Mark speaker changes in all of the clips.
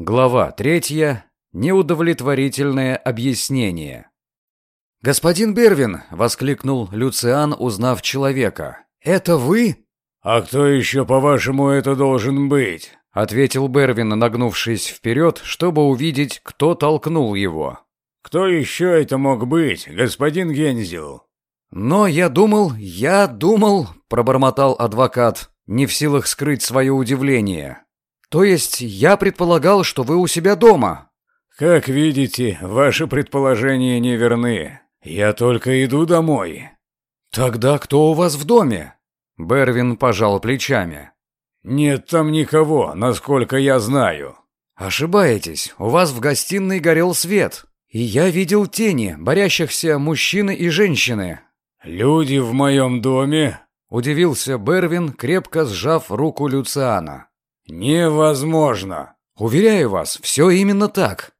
Speaker 1: Глава третья. Неудовлетворительное объяснение. «Господин Бервин!» — воскликнул Люциан, узнав человека. «Это вы?»
Speaker 2: «А кто еще, по-вашему, это должен быть?»
Speaker 1: — ответил Бервин, нагнувшись вперед, чтобы увидеть, кто толкнул его.
Speaker 2: «Кто еще это мог быть, господин Гензел?»
Speaker 1: «Но я думал, я думал», — пробормотал адвокат, не в силах скрыть свое удивление. То есть я предполагал, что вы у себя дома.
Speaker 2: Как видите, ваши предположения неверны. Я только иду домой.
Speaker 1: Тогда кто у вас в доме? Бервин пожал плечами.
Speaker 2: Нет там никого, насколько я знаю.
Speaker 1: Ошибаетесь. У вас в гостиной горел свет, и я видел тени, борящихся мужчины и женщины.
Speaker 2: Люди в моем доме?
Speaker 1: Удивился Бервин, крепко сжав руку Люциана.
Speaker 2: «Невозможно!»
Speaker 1: «Уверяю вас, все именно так!»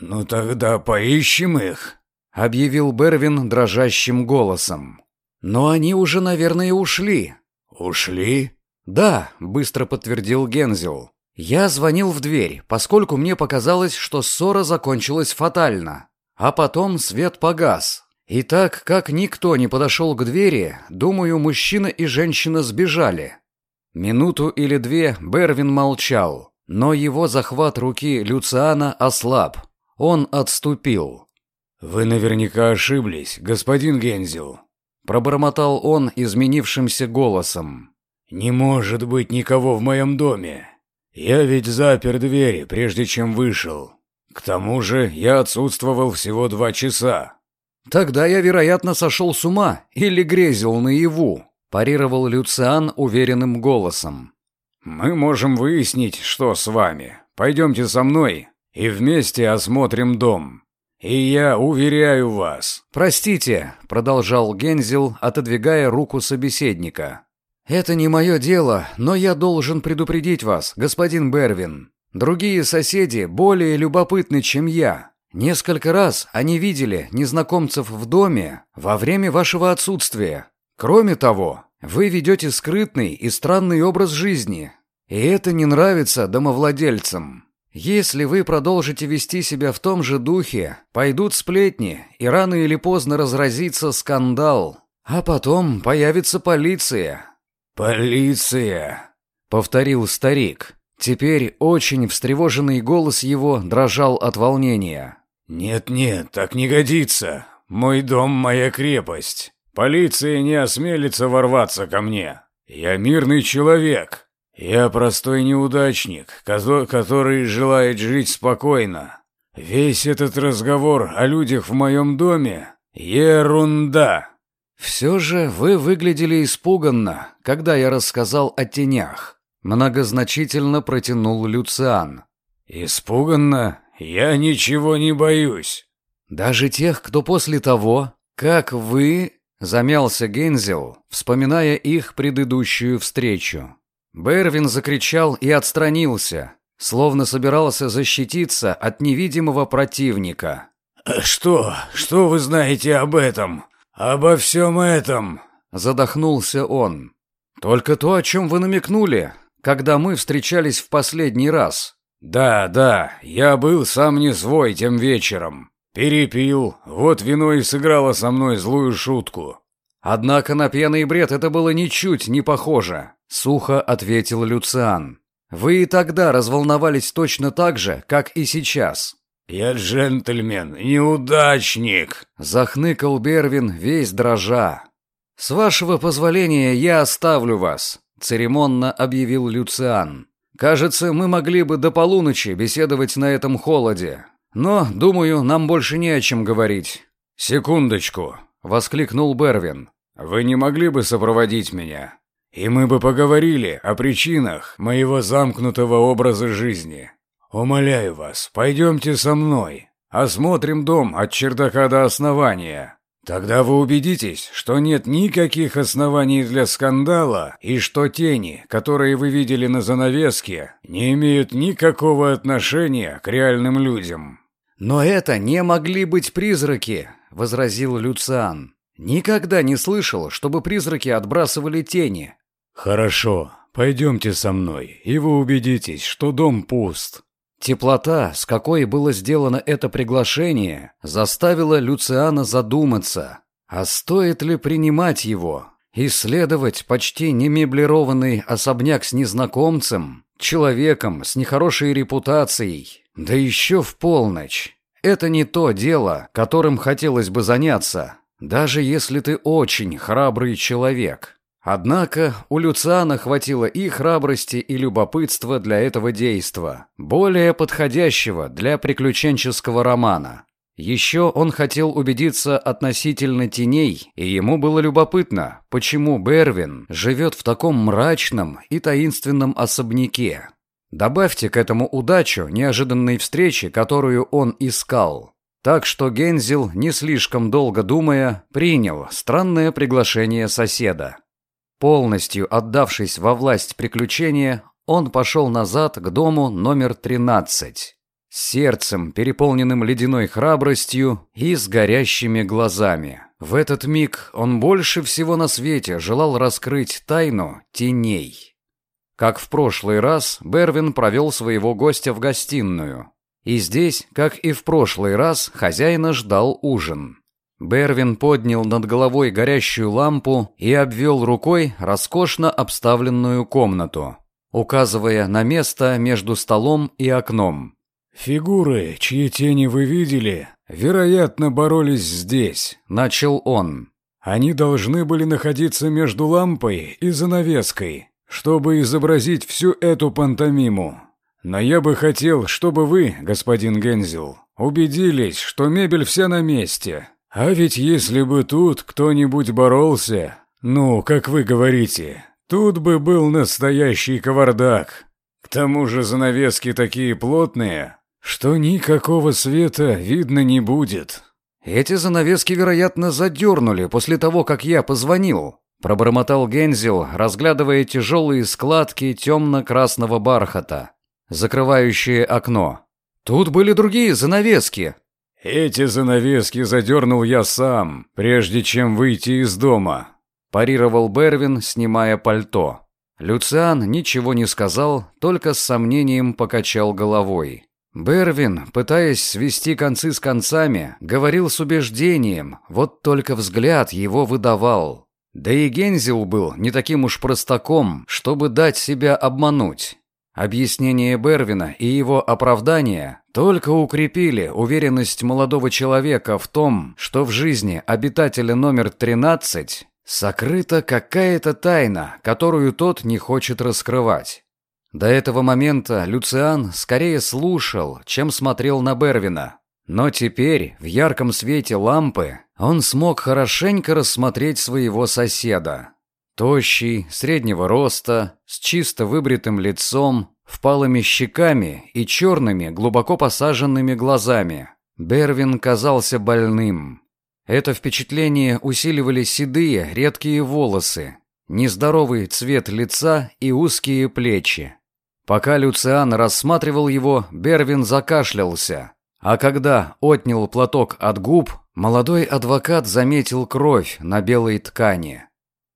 Speaker 2: «Ну тогда поищем их!»
Speaker 1: — объявил Бервин дрожащим голосом. «Но они уже, наверное, ушли».
Speaker 2: «Ушли?»
Speaker 1: «Да», — быстро подтвердил Гензел. «Я звонил в дверь, поскольку мне показалось, что ссора закончилась фатально. А потом свет погас. И так как никто не подошел к двери, думаю, мужчина и женщина сбежали. Минуту или две Бервин молчал, но его захват руки Люциана ослаб. Он отступил.
Speaker 2: «Вы наверняка ошиблись, господин Гензел», —
Speaker 1: пробормотал он изменившимся голосом.
Speaker 2: «Не может быть никого в моем доме. Я ведь запер двери, прежде чем вышел. К тому же я отсутствовал всего два часа».
Speaker 1: «Тогда я, вероятно, сошел с ума или грезил наяву», парировал Люциан уверенным голосом.
Speaker 2: «Мы можем выяснить, что с вами. Пойдемте со мной и вместе осмотрим дом. И я уверяю вас...»
Speaker 1: «Простите», — продолжал Гензел, отодвигая руку собеседника. «Это не мое дело, но я должен предупредить вас, господин Бервин. Другие соседи более любопытны, чем я. Несколько раз они видели незнакомцев в доме во время вашего отсутствия. Кроме того, вы ведете скрытный и странный образ жизни, и это не нравится домовладельцам. Если вы продолжите вести себя в том же духе, пойдут сплетни, и рано или поздно разразится скандал. А потом появится полиция.
Speaker 2: «Полиция!»
Speaker 1: — повторил старик. Теперь очень встревоженный голос его дрожал от волнения.
Speaker 2: «Нет-нет, так не годится. Мой дом — моя крепость. Полиция не осмелится ворваться ко мне. Я мирный человек. Я простой неудачник, который желает жить спокойно. Весь этот разговор о людях в моем доме — ерунда.
Speaker 1: Все же вы выглядели испуганно, когда я рассказал о тенях. Многозначительно протянул Люциан.
Speaker 2: Испуганно? Я ничего не боюсь.
Speaker 1: Даже тех, кто после того, как вы Замялся Гензел, вспоминая их предыдущую встречу. Бервин закричал и отстранился, словно собирался защититься от невидимого противника.
Speaker 2: «Что? Что вы знаете об этом? Обо всем этом?»
Speaker 1: Задохнулся он. «Только то, о чем вы намекнули, когда мы встречались в последний раз».
Speaker 2: «Да, да, я был сам не свой тем вечером. «Перепил. Вот вино и сыграло со мной злую шутку».
Speaker 1: «Однако на пьяный бред это было ничуть не похоже», — сухо ответил Люциан. «Вы и тогда разволновались точно так же, как и сейчас».
Speaker 2: «Я джентльмен, неудачник», —
Speaker 1: захныкал Бервин, весь дрожа. «С вашего позволения я оставлю вас», — церемонно объявил Люциан. «Кажется, мы могли бы до полуночи беседовать на этом холоде. Но, думаю, нам больше не о чем говорить.
Speaker 2: Секундочку,
Speaker 1: воскликнул Бервин.
Speaker 2: Вы не могли бы сопроводить меня? И мы бы поговорили о причинах моего замкнутого образа жизни. Умоляю вас, пойдемте со мной. Осмотрим дом от чердака до основания. Тогда вы убедитесь, что нет никаких оснований для скандала и что тени, которые вы видели на занавеске, не имеют никакого отношения к реальным людям.
Speaker 1: Но это не могли быть призраки, возразил Люциан. Никогда не слышал, чтобы призраки отбрасывали тени.
Speaker 2: Хорошо, пойдемте со мной, и вы убедитесь, что дом пуст.
Speaker 1: Теплота, с какой было сделано это приглашение, заставила Люциана задуматься, а стоит ли принимать его, исследовать почти немеблированный особняк с незнакомцем, человеком с нехорошей репутацией, да еще в полночь. Это не то дело, которым хотелось бы заняться, даже если ты очень храбрый человек. Однако у Люциана хватило и храбрости, и любопытства для этого действа, более подходящего для приключенческого романа. Еще он хотел убедиться относительно теней, и ему было любопытно, почему Бервин живет в таком мрачном и таинственном особняке. Добавьте к эту удачу неожиданной встречи, которую он искал. Так что Гензел, не слишком долго думая, принял странное приглашение соседа. Полностью отдавшись во власть приключения, он пошел назад к дому номер 13. С сердцем, переполненным ледяной храбростью и с горящими глазами. В этот миг он больше всего на свете желал раскрыть тайну теней. Как в прошлый раз, Бервин провел своего гостя в гостиную. И здесь, как и в прошлый раз, хозяина ждал ужин. Бервин поднял над головой горящую лампу и обвел рукой роскошно обставленную комнату, указывая на место между столом и окном.
Speaker 2: «Фигуры, чьи тени вы видели, вероятно, боролись здесь», — начал он. «Они должны были находиться между лампой и занавеской, чтобы изобразить всю эту пантомиму. Но я бы хотел, чтобы вы, господин Гензел, убедились, что мебель вся на месте, а ведь если бы тут кто-нибудь боролся, ну, как вы говорите, тут бы был настоящий кавардак. К тому же занавески такие плотные, что никакого света видно не будет.
Speaker 1: Эти занавески, вероятно, задернули после того, как я позвонил. Пробормотал Гензел, разглядывая тяжелые складки темно-красного бархата, закрывающие окно. Тут были другие занавески,
Speaker 2: «Эти занавески задернул я сам, прежде чем выйти из дома», – парировал Бервин, снимая пальто.
Speaker 1: Люциан ничего не сказал, только с сомнением покачал головой. Бервин, пытаясь свести концы с концами, говорил с убеждением, вот только взгляд его выдавал. Да и Гензел был не таким уж простаком, чтобы дать себя обмануть. Объяснение Бервина и его оправдание только укрепили уверенность молодого человека в том, что в жизни обитателя номер 13 сокрыта какая-то тайна, которую тот не хочет раскрывать. До этого момента Люциан скорее слушал, чем смотрел на Бервина. Но теперь, в ярком свете лампы, он смог хорошенько рассмотреть своего соседа. Тощий, среднего роста, с чисто выбритым лицом, впалыми щеками и черными, глубоко посаженными глазами. Бервин казался больным. Это впечатление усиливали седые, редкие волосы, нездоровый цвет лица и узкие плечи. Пока Люциан рассматривал его, Бервин закашлялся, а когда отнял платок от губ, молодой адвокат заметил кровь на белой ткани.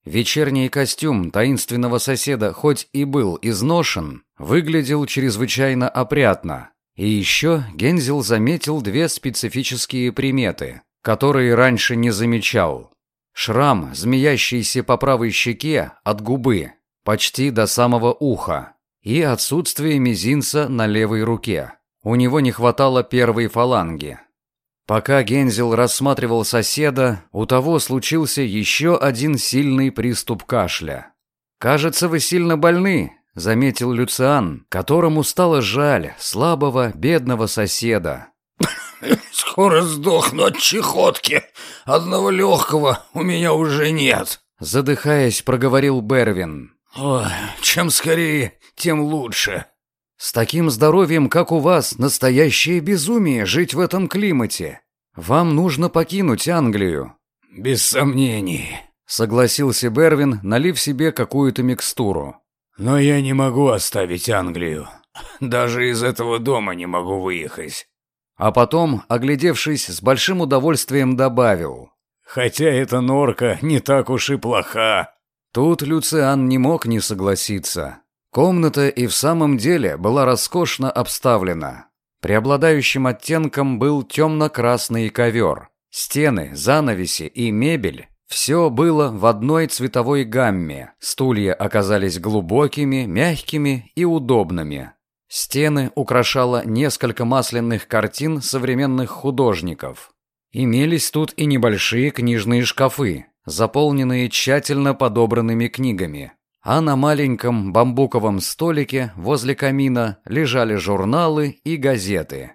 Speaker 1: Вечерний костюм таинственного соседа хоть и был изношен, выглядел чрезвычайно опрятно. И еще Гензел заметил две специфические приметы, которые раньше не замечал. Шрам, змеящийся по правой щеке от губы, почти до самого уха, и отсутствие мизинца на левой руке. У него не хватало первой фаланги. Пока Гензел рассматривал соседа, у того случился еще один сильный приступ кашля. «Кажется, вы сильно больны», — заметил Люциан, которому стало жаль слабого, бедного соседа.
Speaker 3: «Скоро сдохну от чехотки. Одного легкого у меня уже нет», —
Speaker 1: задыхаясь, проговорил Бервин.
Speaker 3: «Ой, чем скорее, тем лучше».
Speaker 1: С таким здоровьем, как у вас, настоящее безумие жить в этом климате. Вам нужно покинуть Англию.
Speaker 3: Без сомнений,
Speaker 1: согласился Бервин, налив себе какую-то микстуру.
Speaker 3: Но я не могу оставить Англию. Даже из этого дома не могу выехать.
Speaker 1: А потом, оглядевшись, с большим удовольствием добавил.
Speaker 3: Хотя эта норка не так уж и плоха.
Speaker 1: Тут Люциан не мог не согласиться. Комната и в самом деле была роскошно обставлена. Преобладающим оттенком был темно-красный ковер. Стены, занавеси и мебель – все было в одной цветовой гамме. Стулья оказались глубокими, мягкими и удобными. Стены украшало несколько масляных картин современных художников. Имелись тут и небольшие книжные шкафы, заполненные тщательно подобранными книгами а на маленьком бамбуковом столике возле камина лежали журналы и газеты.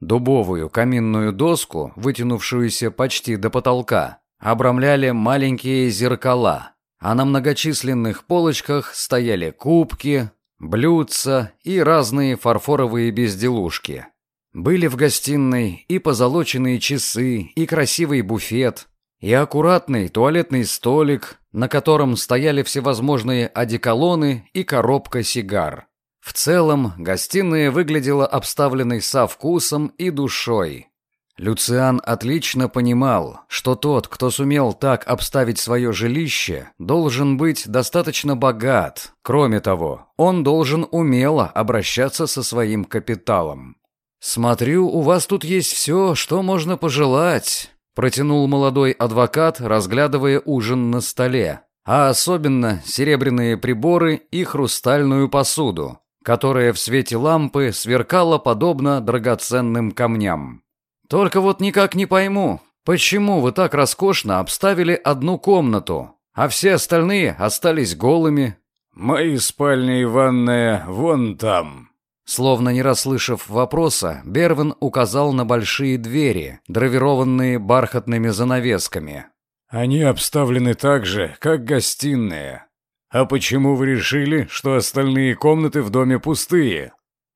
Speaker 1: Дубовую каминную доску, вытянувшуюся почти до потолка, обрамляли маленькие зеркала, а на многочисленных полочках стояли кубки, блюдца и разные фарфоровые безделушки. Были в гостиной и позолоченные часы, и красивый буфет, и аккуратный туалетный столик, на котором стояли всевозможные одеколоны и коробка сигар. В целом, гостиная выглядела обставленной со вкусом и душой. Люциан отлично понимал, что тот, кто сумел так обставить свое жилище, должен быть достаточно богат. Кроме того, он должен умело обращаться со своим капиталом. «Смотрю, у вас тут есть все, что можно пожелать», Протянул молодой адвокат, разглядывая ужин на столе, а особенно серебряные приборы и хрустальную посуду, которая в свете лампы сверкала подобно драгоценным камням. Только вот никак не пойму, почему вы так роскошно обставили одну комнату, а все остальные остались голыми?
Speaker 2: Мои спальня и ванная вон там,
Speaker 1: Словно не расслышав вопроса, Бервин указал на большие двери, драпированные бархатными занавесками.
Speaker 2: «Они обставлены так же, как гостиные. А почему вы решили, что остальные комнаты в доме пустые?»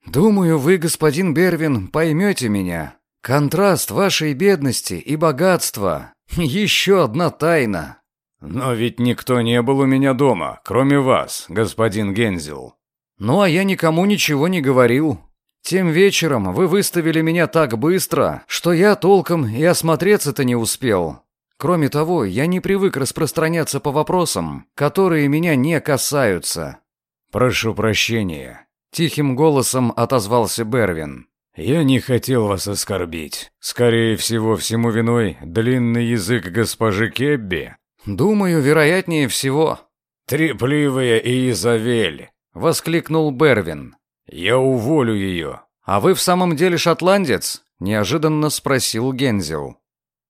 Speaker 1: «Думаю, вы, господин Бервин, поймете меня. Контраст вашей бедности и богатства — еще одна тайна».
Speaker 2: «Но ведь никто не был у меня дома, кроме вас, господин Гензел».
Speaker 1: Ну, а я никому ничего не говорил. Тем вечером вы выставили меня так быстро, что я толком и осмотреться-то не успел. Кроме того, я не привык распространяться по вопросам, которые меня не касаются.
Speaker 2: Прошу прощения,
Speaker 1: тихим голосом отозвался Бервин.
Speaker 2: Я не хотел вас оскорбить. Скорее всего, всему виной длинный язык госпожи Кебби.
Speaker 1: Думаю, вероятнее всего.
Speaker 2: Трепливая Изавель.
Speaker 1: — воскликнул Бервин.
Speaker 2: «Я уволю ее».
Speaker 1: «А вы в самом деле шотландец?» — неожиданно спросил Гензел.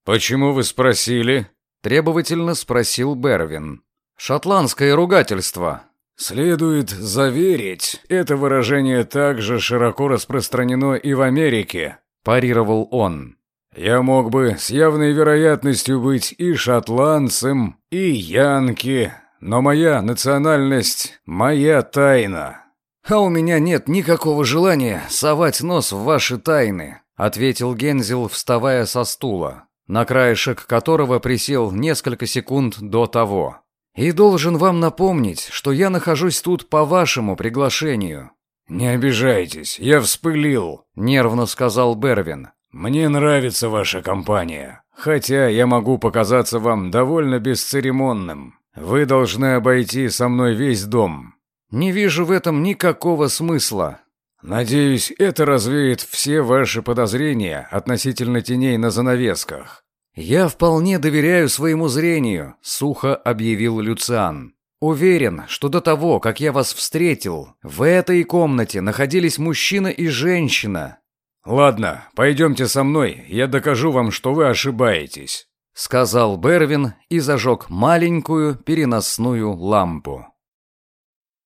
Speaker 2: «Почему вы спросили?»
Speaker 1: — требовательно спросил Бервин. «Шотландское ругательство».
Speaker 2: «Следует заверить, это выражение также широко распространено и в Америке», – парировал он. «Я мог бы с явной вероятностью быть и шотландцем, и янки, но моя национальность — моя тайна».
Speaker 1: «А у меня нет никакого желания совать нос в ваши тайны», — ответил Гензел, вставая со стула, на краешек которого присел несколько секунд до того. «И должен вам напомнить, что я нахожусь тут по вашему приглашению».
Speaker 2: «Не обижайтесь, я вспылил», — нервно сказал Бервин. «Мне нравится ваша компания, хотя я могу показаться вам довольно бесцеремонным. Вы должны обойти со мной весь дом.
Speaker 1: Не вижу в этом никакого смысла.
Speaker 2: Надеюсь, это развеет все ваши подозрения относительно теней на занавесках.
Speaker 1: Я вполне доверяю своему зрению, сухо объявил Люциан. Уверен, что до того, как я вас встретил, в этой комнате находились мужчина и женщина.
Speaker 2: Ладно, пойдемте со мной, я докажу вам, что вы ошибаетесь.
Speaker 1: — сказал Бервин и зажег маленькую переносную лампу.